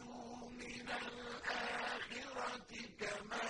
من الآخرة كما